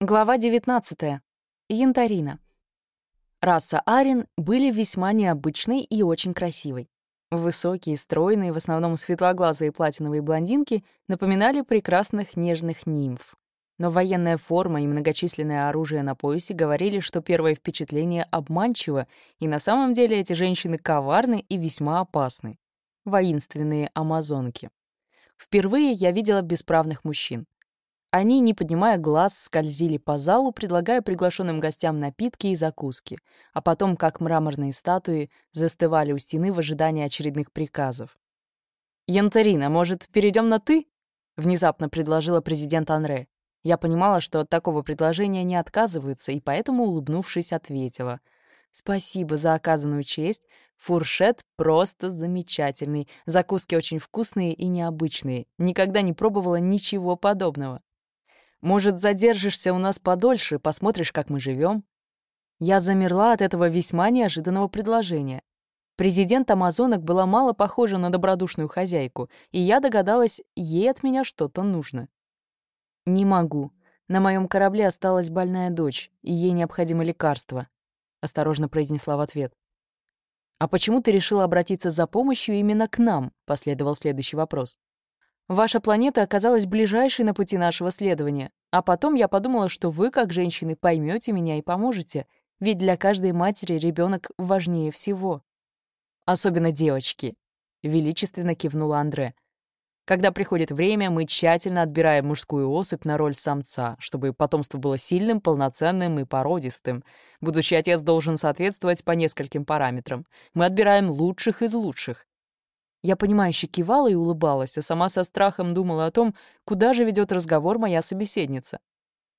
Глава 19. Янтарина. Раса Арин были весьма необычной и очень красивой. Высокие, стройные, в основном светлоглазые платиновые блондинки напоминали прекрасных нежных нимф. Но военная форма и многочисленное оружие на поясе говорили, что первое впечатление обманчиво, и на самом деле эти женщины коварны и весьма опасны. Воинственные амазонки. Впервые я видела бесправных мужчин. Они, не поднимая глаз, скользили по залу, предлагая приглашенным гостям напитки и закуски, а потом, как мраморные статуи, застывали у стены в ожидании очередных приказов. «Янтарина, может, перейдем на «ты»?» — внезапно предложила президент Анре. Я понимала, что от такого предложения не отказываются, и поэтому, улыбнувшись, ответила. «Спасибо за оказанную честь. Фуршет просто замечательный. Закуски очень вкусные и необычные. Никогда не пробовала ничего подобного». Может, задержишься у нас подольше, посмотришь, как мы живем? Я замерла от этого весьма неожиданного предложения. Президент Амазонок была мало похожа на добродушную хозяйку, и я догадалась, ей от меня что-то нужно. «Не могу. На моем корабле осталась больная дочь, и ей необходимо лекарство», — осторожно произнесла в ответ. «А почему ты решила обратиться за помощью именно к нам?» — последовал следующий вопрос. Ваша планета оказалась ближайшей на пути нашего следования, а потом я подумала, что вы, как женщины, поймете меня и поможете, ведь для каждой матери ребенок важнее всего. Особенно девочки, — величественно кивнула Андре. Когда приходит время, мы тщательно отбираем мужскую особь на роль самца, чтобы потомство было сильным, полноценным и породистым. Будущий отец должен соответствовать по нескольким параметрам. Мы отбираем лучших из лучших. Я понимающе кивала и улыбалась, а сама со страхом думала о том, куда же ведет разговор моя собеседница.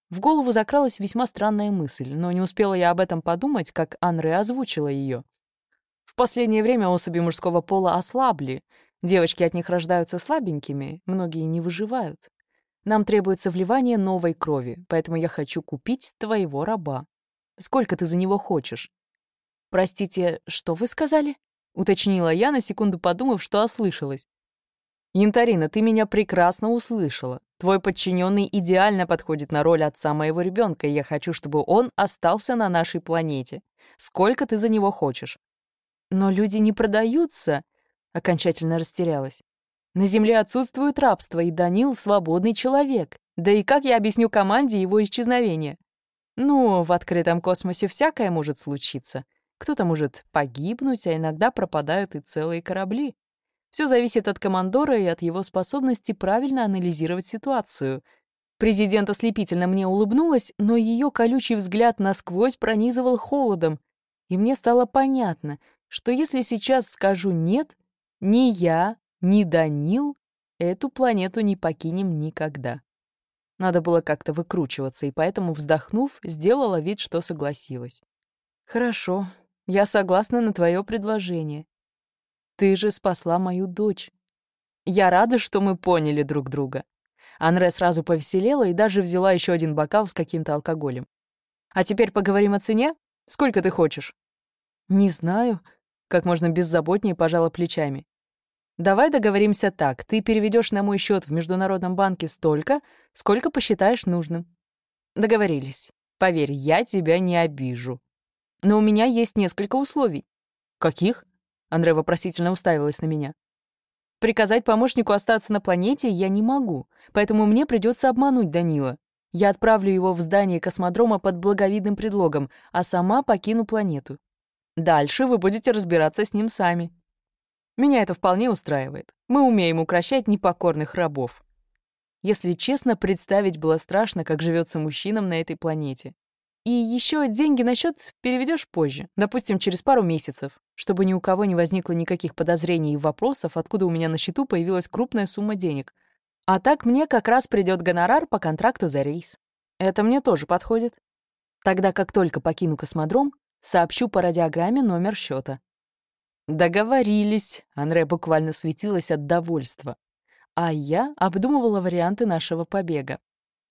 В голову закралась весьма странная мысль, но не успела я об этом подумать, как Анре озвучила ее. В последнее время особи мужского пола ослабли. Девочки от них рождаются слабенькими, многие не выживают. Нам требуется вливание новой крови, поэтому я хочу купить твоего раба. Сколько ты за него хочешь? Простите, что вы сказали? — уточнила я, на секунду подумав, что ослышалась. «Янтарина, ты меня прекрасно услышала. Твой подчиненный идеально подходит на роль отца моего ребенка, и я хочу, чтобы он остался на нашей планете. Сколько ты за него хочешь?» «Но люди не продаются», — окончательно растерялась. «На Земле отсутствует рабство, и Данил — свободный человек. Да и как я объясню команде его исчезновение?» «Ну, в открытом космосе всякое может случиться», кто-то может погибнуть, а иногда пропадают и целые корабли. Все зависит от командора и от его способности правильно анализировать ситуацию. Президент ослепительно мне улыбнулась, но ее колючий взгляд насквозь пронизывал холодом. И мне стало понятно, что если сейчас скажу «нет», ни я, ни Данил эту планету не покинем никогда. Надо было как-то выкручиваться, и поэтому, вздохнув, сделала вид, что согласилась. «Хорошо, я согласна на твое предложение. Ты же спасла мою дочь. Я рада, что мы поняли друг друга. Анре сразу повеселела и даже взяла еще один бокал с каким-то алкоголем. А теперь поговорим о цене? Сколько ты хочешь? Не знаю. Как можно беззаботнее пожала плечами. Давай договоримся так. Ты переведешь на мой счет в Международном банке столько, сколько посчитаешь нужным. Договорились. Поверь, я тебя не обижу. Но у меня есть несколько условий. Каких? Андре вопросительно уставилась на меня. Приказать помощнику остаться на планете я не могу, поэтому мне придется обмануть Данила. Я отправлю его в здание космодрома под благовидным предлогом, а сама покину планету. Дальше вы будете разбираться с ним сами. Меня это вполне устраивает. Мы умеем укращать непокорных рабов. Если честно, представить было страшно, как живется мужчинам на этой планете. И еще деньги на счет переведешь позже, допустим, через пару месяцев, чтобы ни у кого не возникло никаких подозрений и вопросов, откуда у меня на счету появилась крупная сумма денег. А так мне как раз придет гонорар по контракту за рейс. Это мне тоже подходит. Тогда как только покину космодром, сообщу по радиограмме номер счета. Договорились. Анре буквально светилась от довольства. А я обдумывала варианты нашего побега.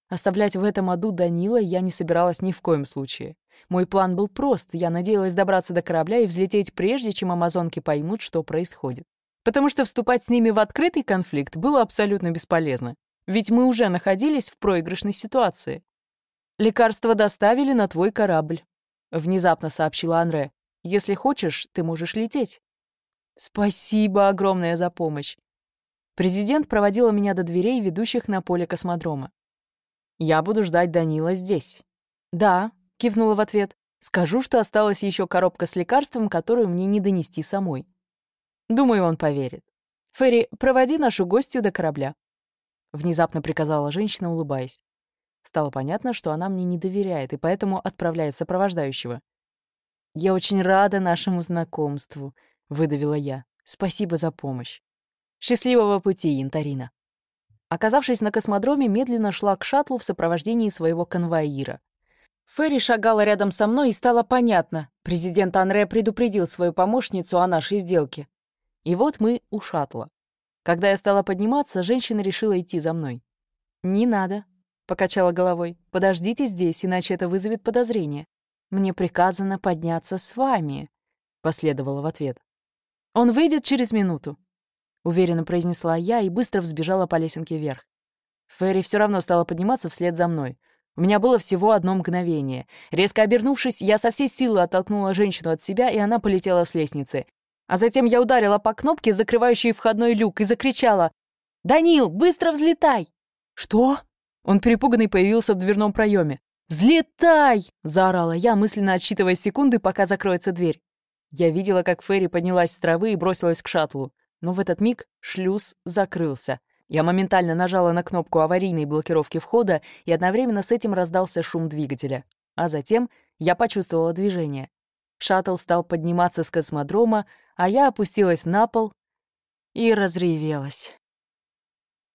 Оставлять в этом аду Данила я не собиралась ни в коем случае. Мой план был прост, я надеялась добраться до корабля и взлететь прежде, чем амазонки поймут, что происходит. Потому что вступать с ними в открытый конфликт было абсолютно бесполезно. Ведь мы уже находились в проигрышной ситуации. «Лекарства доставили на твой корабль», — внезапно сообщила Анре. «Если хочешь, ты можешь лететь». «Спасибо огромное за помощь». Президент проводила меня до дверей, ведущих на поле космодрома. «Я буду ждать Данила здесь». «Да», — кивнула в ответ. «Скажу, что осталась еще коробка с лекарством, которую мне не донести самой». Думаю, он поверит. «Ферри, проводи нашу гостью до корабля», — внезапно приказала женщина, улыбаясь. Стало понятно, что она мне не доверяет, и поэтому отправляет сопровождающего. «Я очень рада нашему знакомству», — выдавила я. «Спасибо за помощь». «Счастливого пути, Янтарина». Оказавшись на космодроме, медленно шла к шаттлу в сопровождении своего конвоира. Ферри шагала рядом со мной, и стало понятно. Президент Анре предупредил свою помощницу о нашей сделке. И вот мы у шаттла. Когда я стала подниматься, женщина решила идти за мной. «Не надо», покачала головой. «Подождите здесь, иначе это вызовет подозрение. Мне приказано подняться с вами», — последовала в ответ. «Он выйдет через минуту», — уверенно произнесла я и быстро взбежала по лесенке вверх. Ферри все равно стала подниматься вслед за мной. У меня было всего одно мгновение. Резко обернувшись, я со всей силы оттолкнула женщину от себя, и она полетела с лестницы. А затем я ударила по кнопке, закрывающей входной люк, и закричала «Данил, быстро взлетай!» «Что?» Он перепуганный появился в дверном проеме. «Взлетай!» — заорала я, мысленно отсчитывая секунды, пока закроется дверь. Я видела, как Ферри поднялась с травы и бросилась к шаттлу. Но в этот миг шлюз закрылся. Я моментально нажала на кнопку аварийной блокировки входа, и одновременно с этим раздался шум двигателя. А затем я почувствовала движение. Шаттл стал подниматься с космодрома, а я опустилась на пол и разревелась.